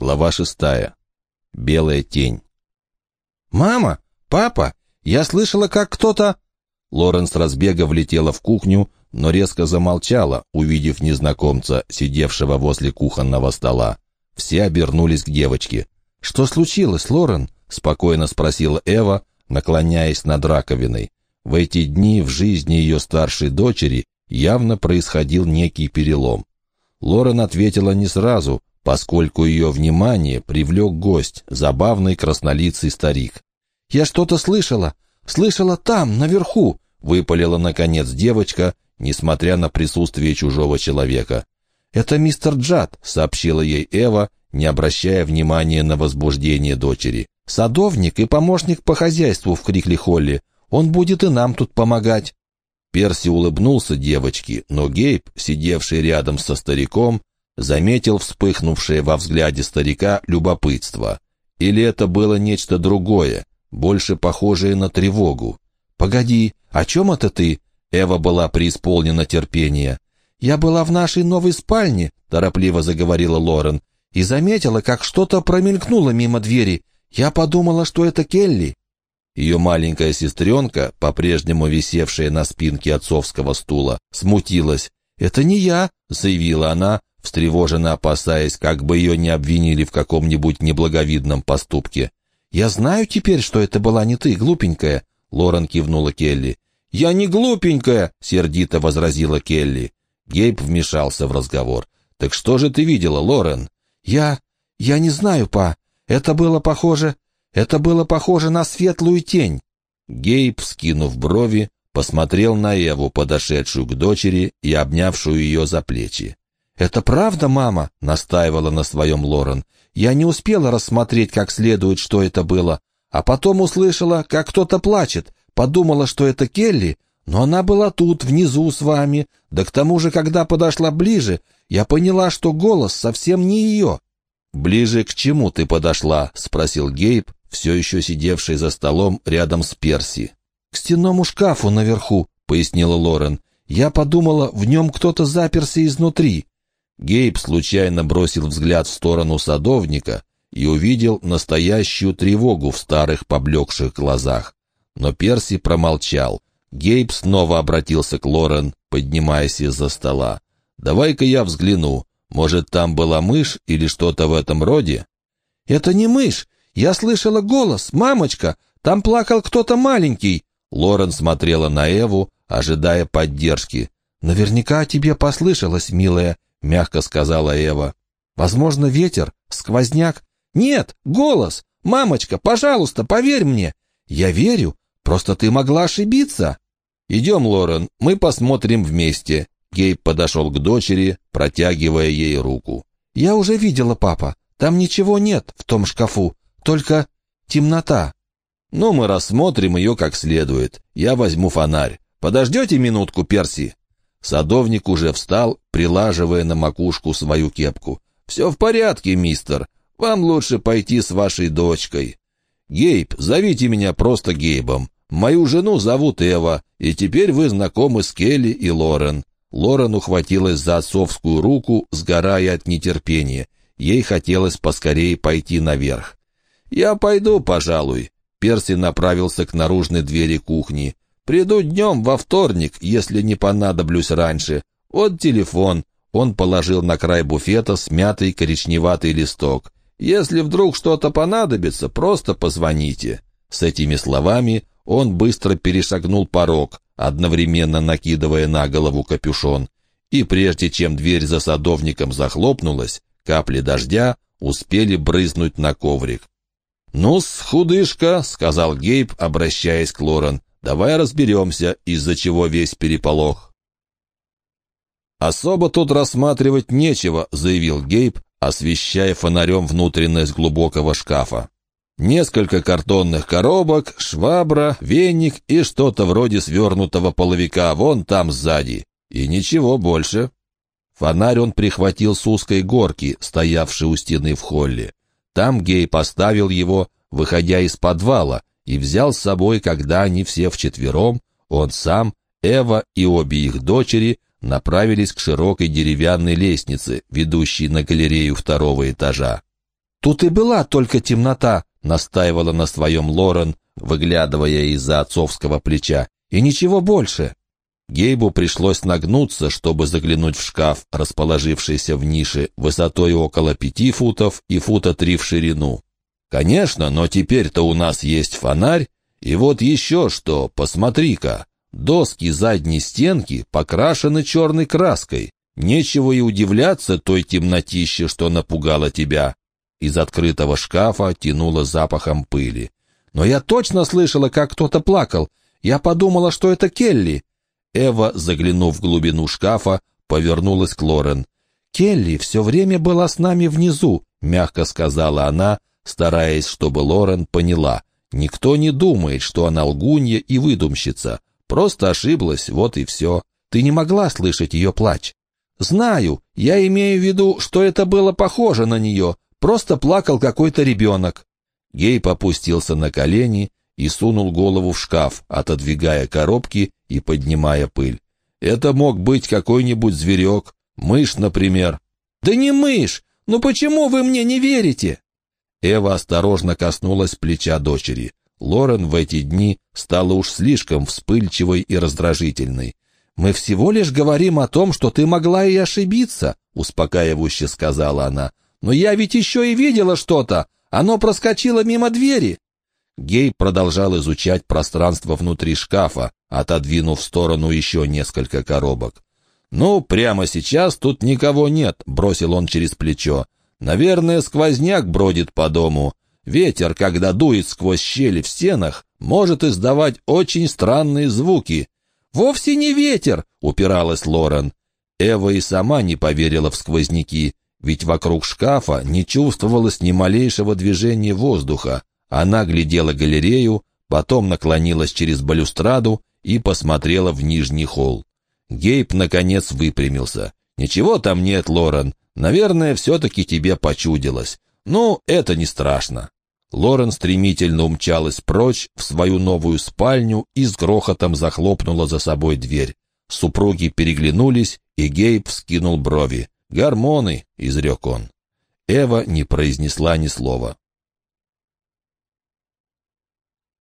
Глава шестая. Белая тень. «Мама! Папа! Я слышала, как кто-то...» Лоренс разбега влетела в кухню, но резко замолчала, увидев незнакомца, сидевшего возле кухонного стола. Все обернулись к девочке. «Что случилось, Лорен?» — спокойно спросила Эва, наклоняясь над раковиной. В эти дни в жизни ее старшей дочери явно происходил некий перелом. Лорен ответила не сразу, поскольку ее внимание привлек гость, забавный краснолицый старик. «Я что-то слышала! Слышала там, наверху!» — выпалила, наконец, девочка, несмотря на присутствие чужого человека. «Это мистер Джад», — сообщила ей Эва, не обращая внимания на возбуждение дочери. «Садовник и помощник по хозяйству в Крикли-Холле. Он будет и нам тут помогать». Перси улыбнулся девочке, но Гейб, сидевший рядом со стариком, заметил вспыхнувшее во взгляде старика любопытство. Или это было нечто другое, больше похожее на тревогу. «Погоди, о чем это ты?» Эва была преисполнена терпения. «Я была в нашей новой спальне», — торопливо заговорила Лорен, «и заметила, как что-то промелькнуло мимо двери. Я подумала, что это Келли». Ее маленькая сестренка, по-прежнему висевшая на спинке отцовского стула, смутилась. «Это не я», — заявила она, встревоженно опасаясь, как бы ее не обвинили в каком-нибудь неблаговидном поступке. «Я знаю теперь, что это была не ты, глупенькая», — Лорен кивнула Келли. «Я не глупенькая», — сердито возразила Келли. Гейб вмешался в разговор. «Так что же ты видела, Лорен?» «Я... я не знаю, па. Это было похоже... это было похоже на светлую тень». Гейб, скинув брови, посмотрел на Еву, подошедшую к дочери и обнявшую ее за плечи. «Это правда, мама?» — настаивала на своем Лорен. «Я не успела рассмотреть как следует, что это было, а потом услышала, как кто-то плачет, подумала, что это Келли, но она была тут, внизу с вами. Да к тому же, когда подошла ближе, я поняла, что голос совсем не ее». «Ближе к чему ты подошла?» — спросил Гейб, все еще сидевший за столом рядом с Перси. «К стенному шкафу наверху», — пояснила Лорен. «Я подумала, в нем кто-то заперся изнутри». Гейб случайно бросил взгляд в сторону садовника и увидел настоящую тревогу в старых поблекших глазах. Но Перси промолчал. Гейб снова обратился к Лорен, поднимаясь из-за стола. «Давай-ка я взгляну. Может, там была мышь или что-то в этом роде?» «Это не мышь. Я слышала голос. Мамочка, там плакал кто-то маленький». Лорен смотрела на Эву, ожидая поддержки. «Наверняка тебе послышалось, милая. — мягко сказала Эва. «Возможно, ветер, сквозняк». «Нет, голос! Мамочка, пожалуйста, поверь мне!» «Я верю, просто ты могла ошибиться». «Идем, Лорен, мы посмотрим вместе». Гейб подошел к дочери, протягивая ей руку. «Я уже видела, папа. Там ничего нет в том шкафу, только темнота». «Ну, мы рассмотрим ее как следует. Я возьму фонарь. Подождете минутку, Перси?» Садовник уже встал, прилаживая на макушку свою кепку. «Все в порядке, мистер. Вам лучше пойти с вашей дочкой. Гейб, зовите меня просто Гейбом. Мою жену зовут Эва, и теперь вы знакомы с Келли и Лорен». Лорен ухватилась за отцовскую руку, сгорая от нетерпения. Ей хотелось поскорее пойти наверх. «Я пойду, пожалуй». Перси направился к наружной двери кухни. Приду днем во вторник, если не понадоблюсь раньше. Вот телефон». Он положил на край буфета смятый коричневатый листок. «Если вдруг что-то понадобится, просто позвоните». С этими словами он быстро перешагнул порог, одновременно накидывая на голову капюшон. И прежде чем дверь за садовником захлопнулась, капли дождя успели брызнуть на коврик. «Ну-с, худышка», — сказал Гейб, обращаясь к Лорен, Давай разберемся, из-за чего весь переполох. «Особо тут рассматривать нечего», — заявил Гейб, освещая фонарем внутренность глубокого шкафа. «Несколько картонных коробок, швабра, веник и что-то вроде свернутого половика вон там сзади. И ничего больше». Фонарь он прихватил с узкой горки, стоявшей у стены в холле. Там Гей поставил его, выходя из подвала, и взял с собой, когда они все вчетвером, он сам, Эва и обе их дочери, направились к широкой деревянной лестнице, ведущей на галерею второго этажа. «Тут и была только темнота», — настаивала на своем Лорен, выглядывая из-за отцовского плеча. «И ничего больше». Гейбу пришлось нагнуться, чтобы заглянуть в шкаф, расположившийся в нише, высотой около пяти футов и фута три в ширину. «Конечно, но теперь-то у нас есть фонарь, и вот еще что, посмотри-ка, доски задней стенки покрашены черной краской. Нечего и удивляться той темнотище, что напугало тебя». Из открытого шкафа тянуло запахом пыли. «Но я точно слышала, как кто-то плакал. Я подумала, что это Келли». Эва, заглянув в глубину шкафа, повернулась к Лорен. «Келли все время была с нами внизу», — мягко сказала она, стараясь, чтобы Лорен поняла. «Никто не думает, что она лгунья и выдумщица. Просто ошиблась, вот и все. Ты не могла слышать ее плач». «Знаю, я имею в виду, что это было похоже на нее. Просто плакал какой-то ребенок». Гей попустился на колени и сунул голову в шкаф, отодвигая коробки и поднимая пыль. «Это мог быть какой-нибудь зверек, мышь, например». «Да не мышь! Ну почему вы мне не верите?» Эва осторожно коснулась плеча дочери. Лорен в эти дни стала уж слишком вспыльчивой и раздражительной. «Мы всего лишь говорим о том, что ты могла и ошибиться», — успокаивающе сказала она. «Но я ведь еще и видела что-то. Оно проскочило мимо двери». Гей продолжал изучать пространство внутри шкафа, отодвинув в сторону еще несколько коробок. «Ну, прямо сейчас тут никого нет», — бросил он через плечо. «Наверное, сквозняк бродит по дому. Ветер, когда дует сквозь щели в стенах, может издавать очень странные звуки. «Вовсе не ветер!» — упиралась Лорен. Эва и сама не поверила в сквозняки, ведь вокруг шкафа не чувствовалось ни малейшего движения воздуха. Она глядела галерею, потом наклонилась через балюстраду и посмотрела в нижний холл. Гейб, наконец, выпрямился. «Ничего там нет, Лорен. Наверное, все-таки тебе почудилось. Ну, это не страшно». Лорен стремительно умчалась прочь в свою новую спальню и с грохотом захлопнула за собой дверь. Супруги переглянулись, и Гейб вскинул брови. «Гормоны», — изрек он. Эва не произнесла ни слова.